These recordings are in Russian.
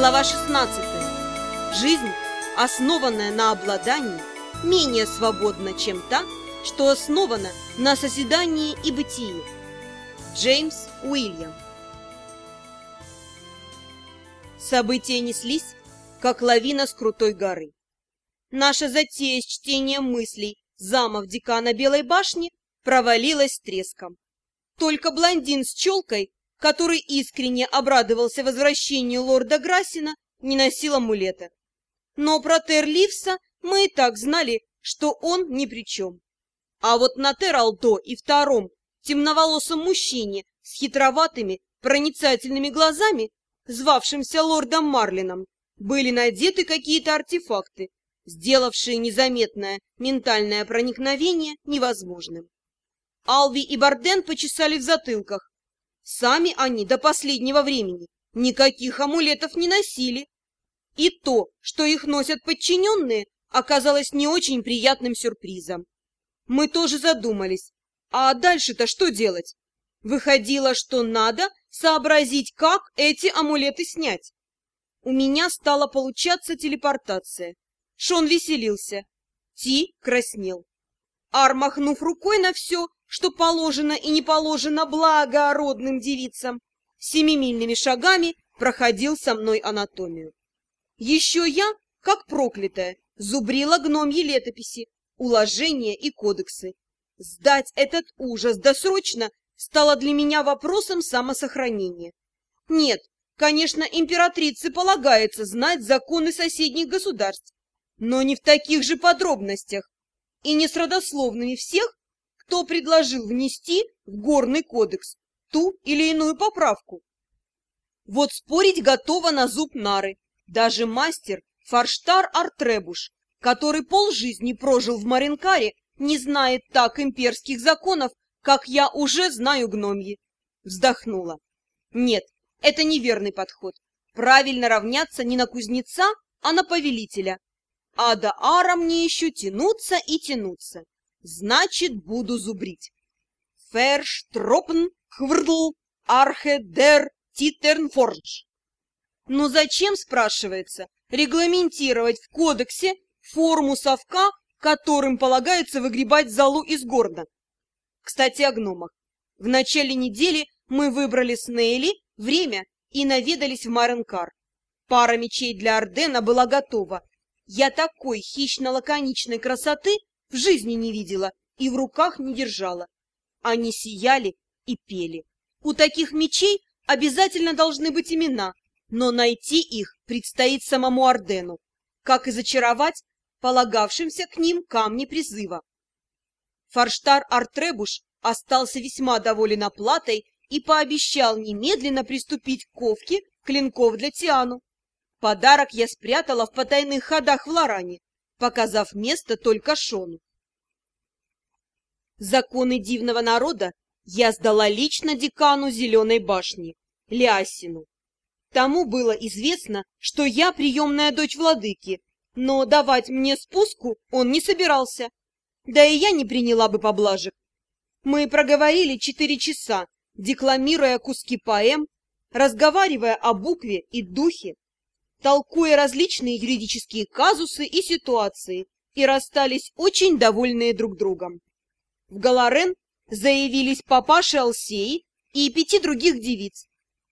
Глава 16. Жизнь, основанная на обладании, менее свободна, чем та, что основана на созидании и бытии. Джеймс Уильям. События неслись, как лавина с крутой горы. Наша затея с чтением мыслей замов декана Белой башни провалилась треском. Только блондин с челкой который искренне обрадовался возвращению лорда Грассина, не носил амулета. Но про Терливса мы и так знали, что он ни при чем. А вот на Тералдо и втором темноволосом мужчине с хитроватыми, проницательными глазами, звавшимся лордом Марлином, были надеты какие-то артефакты, сделавшие незаметное ментальное проникновение невозможным. Алви и Барден почесали в затылках, Сами они до последнего времени никаких амулетов не носили. И то, что их носят подчиненные, оказалось не очень приятным сюрпризом. Мы тоже задумались, а дальше-то что делать? Выходило, что надо сообразить, как эти амулеты снять. У меня стала получаться телепортация. Шон веселился. Ти краснел. Ар, махнув рукой на все, что положено и не положено благородным девицам, семимильными шагами проходил со мной анатомию. Еще я, как проклятая, зубрила гномьи летописи, уложения и кодексы. Сдать этот ужас досрочно стало для меня вопросом самосохранения. Нет, конечно, императрице полагается знать законы соседних государств, но не в таких же подробностях и не с родословными всех, кто предложил внести в Горный кодекс ту или иную поправку. Вот спорить готова на зуб нары. Даже мастер Фарштар Артребуш, который полжизни прожил в Маринкаре, не знает так имперских законов, как я уже знаю гномьи. Вздохнула. Нет, это неверный подход. Правильно равняться не на кузнеца, а на повелителя. А до ара мне еще тянуться и тянуться. Значит, буду зубрить. Ферштропн хврдл архе дер титернфордж. Но зачем, спрашивается, регламентировать в кодексе форму совка, которым полагается выгребать залу из горна? Кстати, о гномах. В начале недели мы выбрали с Нейли время и наведались в Маренкар. Пара мечей для Ордена была готова. Я такой хищно-лаконичной красоты в жизни не видела и в руках не держала. Они сияли и пели. У таких мечей обязательно должны быть имена, но найти их предстоит самому Ордену, как и зачаровать полагавшимся к ним камни призыва. Форштар Артребуш остался весьма доволен оплатой и пообещал немедленно приступить к ковке клинков для Тиану. Подарок я спрятала в потайных ходах в Лоране, показав место только Шону. Законы дивного народа я сдала лично декану Зеленой башни, Лясину. Тому было известно, что я приемная дочь владыки, но давать мне спуску он не собирался. Да и я не приняла бы поблажек. Мы проговорили четыре часа, декламируя куски поэм, разговаривая о букве и духе, толкуя различные юридические казусы и ситуации, и расстались очень довольные друг другом. В Галарен заявились папаша Алсей и пяти других девиц.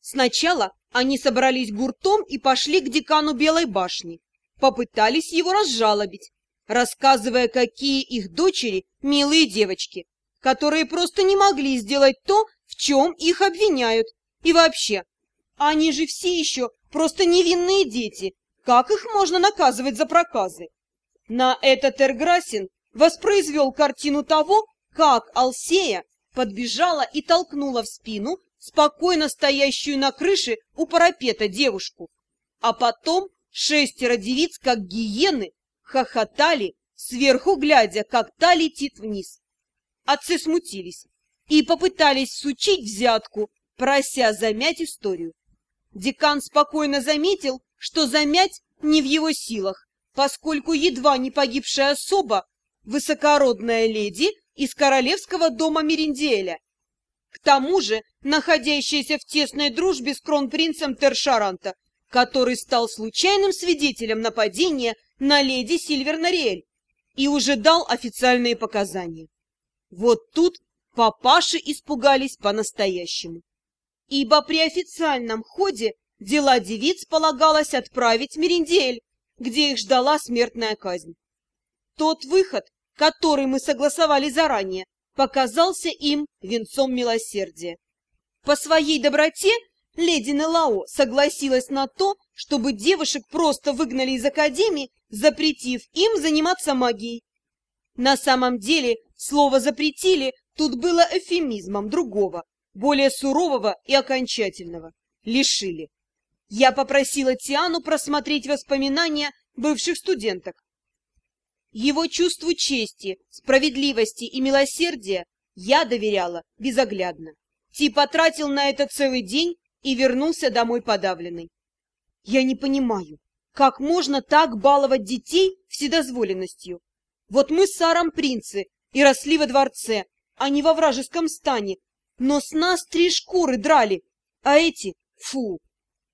Сначала они собрались гуртом и пошли к декану Белой башни, попытались его разжалобить, рассказывая, какие их дочери милые девочки, которые просто не могли сделать то, в чем их обвиняют. И вообще, они же все еще Просто невинные дети. Как их можно наказывать за проказы? На этот Эрграсин воспроизвел картину того, как Алсея подбежала и толкнула в спину спокойно стоящую на крыше у парапета девушку. А потом шестеро девиц, как гиены, хохотали, сверху глядя, как та летит вниз. Отцы смутились и попытались сучить взятку, прося замять историю. Декан спокойно заметил, что замять не в его силах, поскольку едва не погибшая особа – высокородная леди из королевского дома Мериндиэля. К тому же, находящаяся в тесной дружбе с кронпринцем Тершаранта, который стал случайным свидетелем нападения на леди Сильвернариэль и уже дал официальные показания. Вот тут папаши испугались по-настоящему, ибо при официальном ходе дела девиц полагалось отправить в Мериндель, где их ждала смертная казнь. Тот выход, который мы согласовали заранее, показался им венцом милосердия. По своей доброте леди Нелао согласилась на то, чтобы девушек просто выгнали из академии, запретив им заниматься магией. На самом деле слово «запретили» тут было эфемизмом другого, более сурового и окончательного. Лишили. Я попросила Тиану просмотреть воспоминания бывших студенток. Его чувству чести, справедливости и милосердия я доверяла безоглядно. Ти потратил на это целый день и вернулся домой подавленный. Я не понимаю, как можно так баловать детей вседозволенностью? Вот мы с Саром принцы и росли во дворце, а не во вражеском стане, но с нас три шкуры драли, а эти — фу!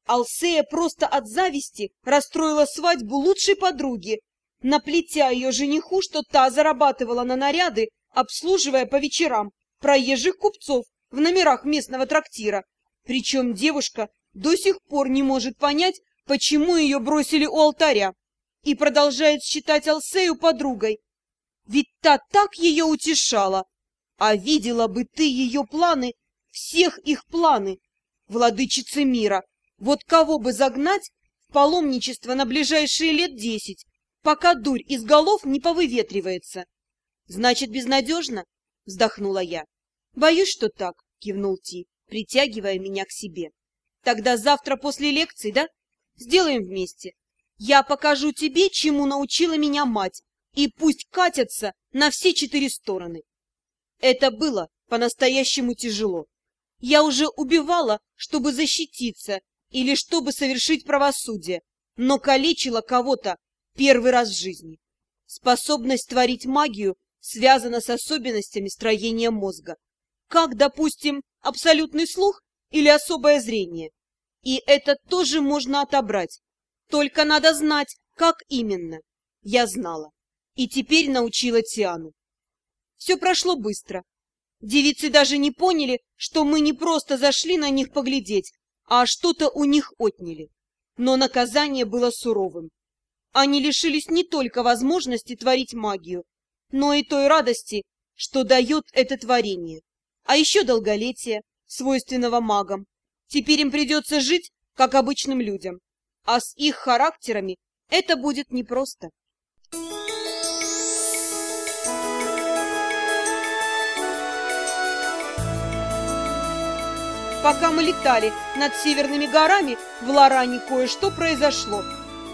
Алсея просто от зависти расстроила свадьбу лучшей подруги, наплетя ее жениху, что та зарабатывала на наряды, обслуживая по вечерам проезжих купцов в номерах местного трактира. Причем девушка до сих пор не может понять, почему ее бросили у алтаря, и продолжает считать Алсею подругой. Ведь та так ее утешала. А видела бы ты ее планы, всех их планы, владычицы мира. Вот кого бы загнать в паломничество на ближайшие лет десять, пока дурь из голов не повыветривается. Значит, безнадежно? Вздохнула я. Боюсь, что так, кивнул Ти, притягивая меня к себе. Тогда завтра после лекции, да? Сделаем вместе. Я покажу тебе, чему научила меня мать, и пусть катятся на все четыре стороны. Это было по-настоящему тяжело. Я уже убивала, чтобы защититься или чтобы совершить правосудие, но калечила кого-то первый раз в жизни. Способность творить магию связана с особенностями строения мозга, как, допустим, абсолютный слух или особое зрение. И это тоже можно отобрать, только надо знать, как именно. Я знала. И теперь научила Тиану. Все прошло быстро. Девицы даже не поняли, что мы не просто зашли на них поглядеть, а что-то у них отняли. Но наказание было суровым. Они лишились не только возможности творить магию, но и той радости, что дает это творение, а еще долголетие, свойственного магам. Теперь им придется жить, как обычным людям, а с их характерами это будет непросто. Пока мы летали над северными горами, в Лоране кое-что произошло.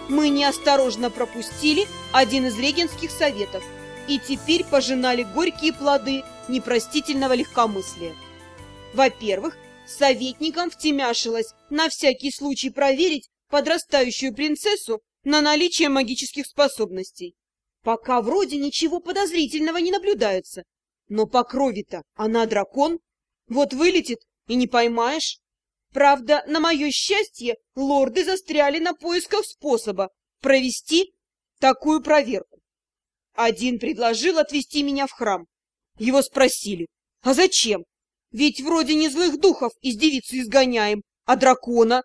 Мы неосторожно пропустили один из регенских советов и теперь пожинали горькие плоды непростительного легкомыслия. Во-первых, советникам втемяшилось на всякий случай проверить подрастающую принцессу на наличие магических способностей. Пока вроде ничего подозрительного не наблюдается, но по крови-то она дракон, вот вылетит и не поймаешь. Правда, на мое счастье, лорды застряли на поисках способа провести такую проверку. Один предложил отвезти меня в храм. Его спросили, а зачем? Ведь вроде не злых духов из девицы изгоняем, а дракона.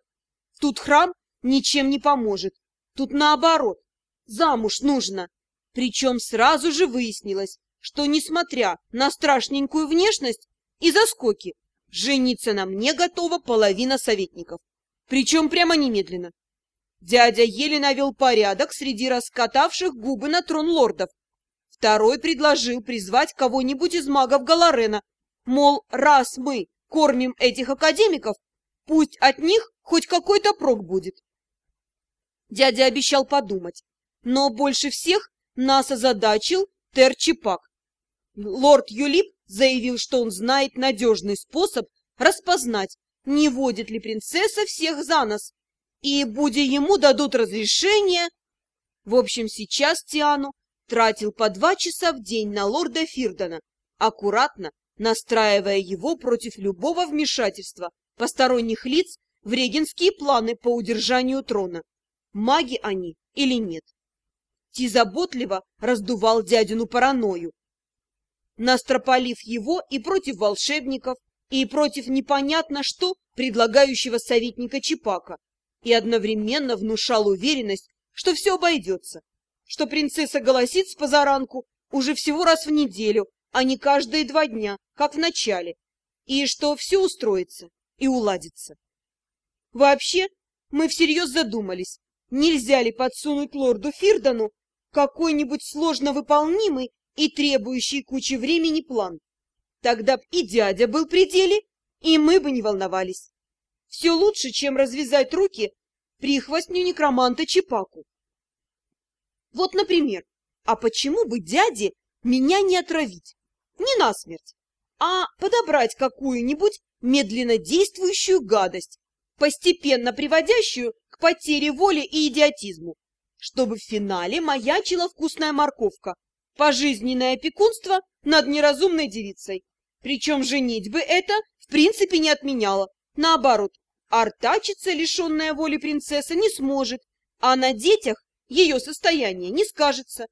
Тут храм ничем не поможет. Тут наоборот, замуж нужно. Причем сразу же выяснилось, что, несмотря на страшненькую внешность и заскоки, Жениться на мне готова половина советников. Причем прямо немедленно. Дядя еле навел порядок среди раскатавших губы на трон лордов. Второй предложил призвать кого-нибудь из магов Галарена. Мол, раз мы кормим этих академиков, пусть от них хоть какой-то прок будет. Дядя обещал подумать, но больше всех нас озадачил Терчипак. Лорд Юлип заявил, что он знает надежный способ распознать, не водит ли принцесса всех за нос, и, будь ему дадут разрешение... В общем, сейчас Тиану тратил по два часа в день на лорда Фирдона, аккуратно настраивая его против любого вмешательства посторонних лиц в регенские планы по удержанию трона, маги они или нет. Ти заботливо раздувал дядину паранойю, настрополив его и против волшебников, и против непонятно что предлагающего советника Чипака, и одновременно внушал уверенность, что все обойдется, что принцесса голосит с позаранку уже всего раз в неделю, а не каждые два дня, как в начале, и что все устроится и уладится. Вообще, мы всерьез задумались, нельзя ли подсунуть лорду Фирдану какой-нибудь сложно выполнимый и требующий кучи времени план. Тогда б и дядя был при деле, и мы бы не волновались. Все лучше, чем развязать руки прихвостню некроманта Чепаку. Вот, например, а почему бы дяде меня не отравить? Не насмерть, а подобрать какую-нибудь медленно действующую гадость, постепенно приводящую к потере воли и идиотизму, чтобы в финале маячила вкусная морковка, пожизненное опекунство над неразумной девицей. Причем женитьбы это в принципе не отменяло. Наоборот, артачиться, лишенная воли принцесса, не сможет, а на детях ее состояние не скажется.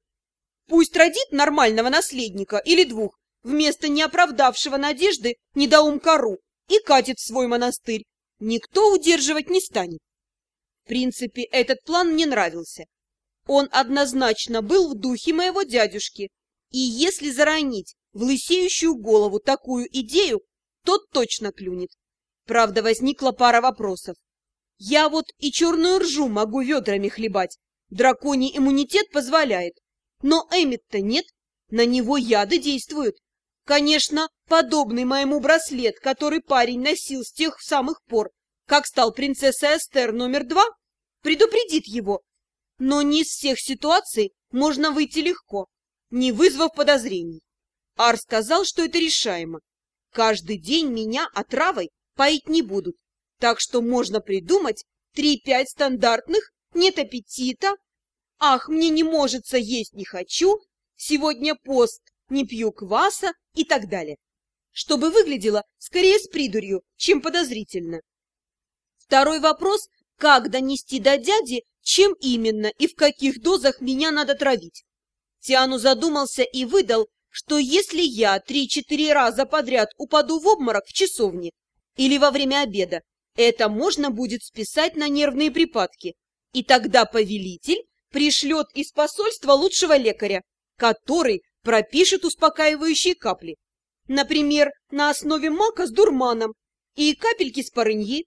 Пусть родит нормального наследника или двух, вместо неоправдавшего надежды недоумкару и катит в свой монастырь. Никто удерживать не станет. В принципе, этот план мне нравился. Он однозначно был в духе моего дядюшки, и если заронить в лысеющую голову такую идею, тот точно клюнет. Правда, возникла пара вопросов. Я вот и черную ржу могу ведрами хлебать, драконий иммунитет позволяет, но Эммет-то нет, на него яды действуют. Конечно, подобный моему браслет, который парень носил с тех самых пор, как стал принцессой Эстер номер два, предупредит его, но не из всех ситуаций можно выйти легко, не вызвав подозрений. Ар сказал, что это решаемо. Каждый день меня отравой поить не будут, так что можно придумать три-пять стандартных «нет аппетита», «ах, мне не можется, есть не хочу», «сегодня пост, не пью кваса» и так далее, чтобы выглядело скорее с придурью, чем подозрительно. Второй вопрос – как донести до дяди чем именно и в каких дозах меня надо травить. Тиану задумался и выдал, что если я три-четыре раза подряд упаду в обморок в часовне или во время обеда, это можно будет списать на нервные припадки, и тогда повелитель пришлет из посольства лучшего лекаря, который пропишет успокаивающие капли, например, на основе мака с дурманом и капельки с парыньи.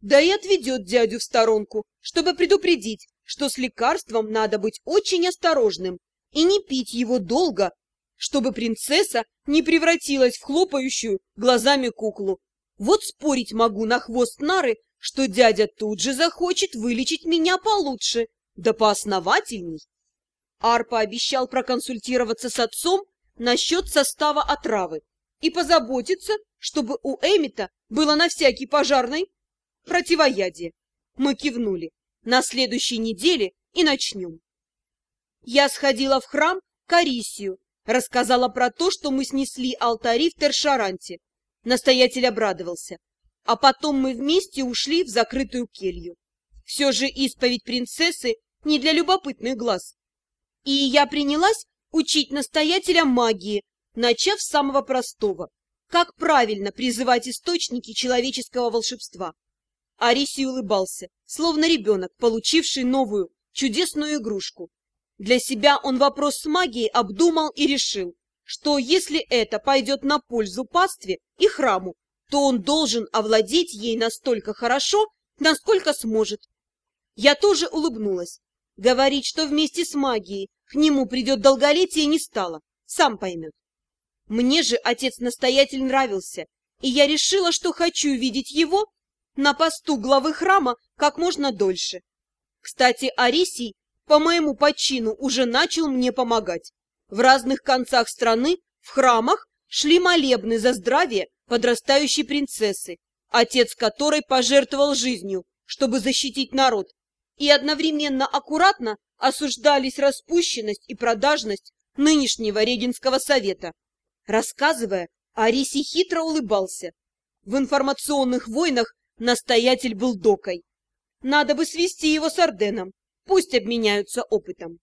Да и отведет дядю в сторонку, чтобы предупредить, что с лекарством надо быть очень осторожным и не пить его долго, чтобы принцесса не превратилась в хлопающую глазами куклу. Вот спорить могу на хвост нары, что дядя тут же захочет вылечить меня получше, да поосновательней. Арпа обещал проконсультироваться с отцом насчет состава отравы и позаботиться, чтобы у Эмита было на всякий пожарный противоядие. Мы кивнули. На следующей неделе и начнем. Я сходила в храм к Арисию, рассказала про то, что мы снесли алтари в Тершаранте. Настоятель обрадовался. А потом мы вместе ушли в закрытую келью. Все же исповедь принцессы не для любопытных глаз. И я принялась учить настоятеля магии, начав с самого простого. Как правильно призывать источники человеческого волшебства. Арисий улыбался, словно ребенок, получивший новую, чудесную игрушку. Для себя он вопрос с магией обдумал и решил, что если это пойдет на пользу пастве и храму, то он должен овладеть ей настолько хорошо, насколько сможет. Я тоже улыбнулась. Говорить, что вместе с магией к нему придет долголетие, не стало, сам поймет. Мне же отец-настоятель нравился, и я решила, что хочу видеть его на посту главы храма как можно дольше. Кстати, Арисий по моему почину уже начал мне помогать. В разных концах страны, в храмах, шли молебны за здравие подрастающей принцессы, отец которой пожертвовал жизнью, чтобы защитить народ, и одновременно аккуратно осуждались распущенность и продажность нынешнего Регенского совета. Рассказывая, Арисий хитро улыбался. В информационных войнах Настоятель был докой. Надо бы свести его с Орденом, пусть обменяются опытом.